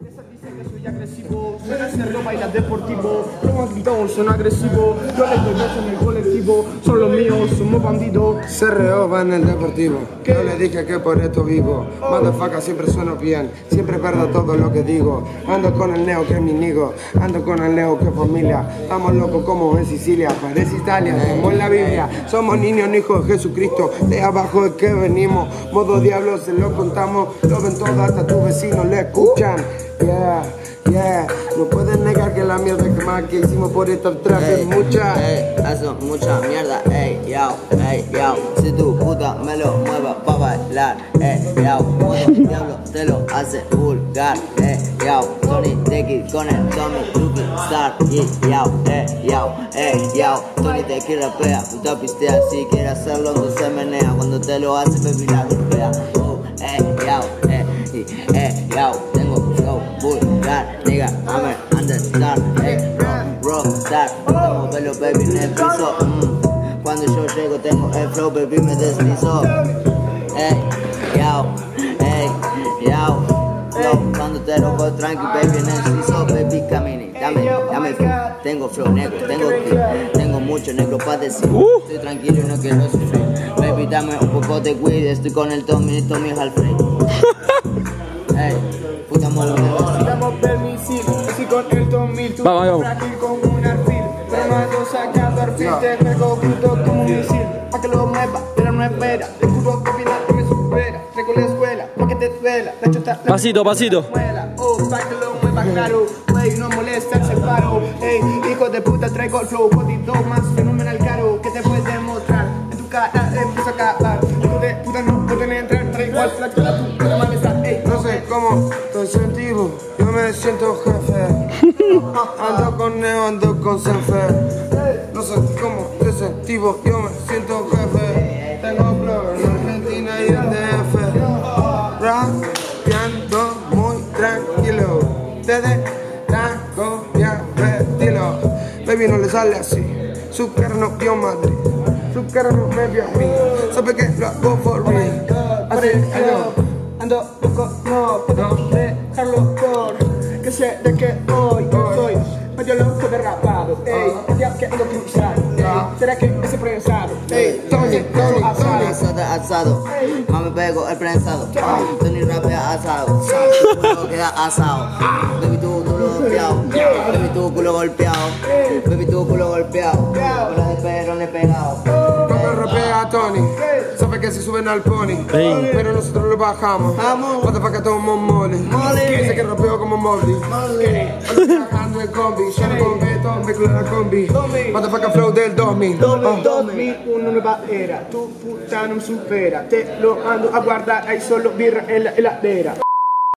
Dice que soy agresivo, suena cerro, baila deportivo, son agresivo, yo les doy en el colectivo, son los míos, somos bandidos. CRO va en el deportivo. Yo le dije que por esto vivo. Motherfucker siempre sueno bien, siempre perdo todo lo que digo. Ando con el neo que es mi nigo, ando con el neo que es familia. Estamos locos como en Sicilia, parece Italia, somos la Biblia. Somos niños, hijos de Jesucristo, de abajo es que venimos. Modo diablo se lo contamos, lo ven todo hasta tu vecino le escuchan. Yeah, yeah, no puedes negar que la mierda que más que hicimos por esta trap es mucha. Ey, eso, mucha mierda, ey, yao, ey, yao. Si tu puta me lo mueva pa' bailar, ey, yao. Modo diablo te lo hace vulgar, ey, yao. Tony Teki con el Tommy Lucky Star, y yao, ey, yao, ey, yao. Tony Teki rapea, puta pistea. Si quieres hacerlo, entonces menea. Cuando te lo hace, baby, la golpea. Oh, ey, yao, ey, ey, yao. Flow vulgar, nigga, I'm an understar, ey, rock, rockstar. Estamos verlo, baby, en el piso. mm. Cuando yo llego, tengo el flow, baby, me deslizo. Ey, yao, ey, yao. Flow, cuando te lo voy tranqui, baby, en el piso, baby, camine, dame, dame flow. Tengo flow negro, tengo kick, tengo mucho negro para decir. Estoy tranquilo y no quiero sufrir. Baby, dame un poco de weed, estoy con el Tommy, Tommy Halfrey. Ey, puta mola, Damos permisil, así con el 2000, tú Vamos, vamos. frágil con un arfil. Remando sacando arfil, te pego junto como un misil. Pa' que lo mueva, pero no espera. Le juro que final que me supera. Traigo la escuela, pa' que te duela. La chota, la Pasito, pasito. muela. Oh, pa' que lo mueva claro. Wey, no molesta el separo. Ey, hijo de puta, traigo el flow. Jodido más fenomenal caro. Que te puede mostrar? En tu cara empieza a acabar. Hijo de puta, no pueden entrar. Traigo al flaco, la siento jefe. Ando con Neo, ando con Senfe. No sé cómo estoy sentido, yo me siento jefe. Tengo flow en Argentina y en DF. Rapeando muy tranquilo. Ustedes están copiando estilo. Baby no le sale así. Su cara no vio Madrid. Su cara no me vio a mí. Sabe que lo hago for real. Así, ando. Poco, no puedo dejarlo por Que sé de que hoy soy medio loco derrapado Ey, ya que ando cruzado Ey, ¿será que es prensado? Ey, Tony, Tony. Tony. asado, asado. Mami pego el prensado. Tony rapea asado. Culo queda asado. Baby tu culo golpeado. Baby tu culo golpeado. Baby tu culo golpeado. Suben al pony. Ey. Pero nosotros lo bajamos. Vamos. Motherfucker, somos mole. Mole. Dice que rapeo como. Ando trabajando en combi. Yo no con Beto, me la combi. Motherfucker, flow del 2000. Doble, Oh. 2001 nueva era, tu puta no me supera Te lo ando a guardar, hay solo birra en la heladera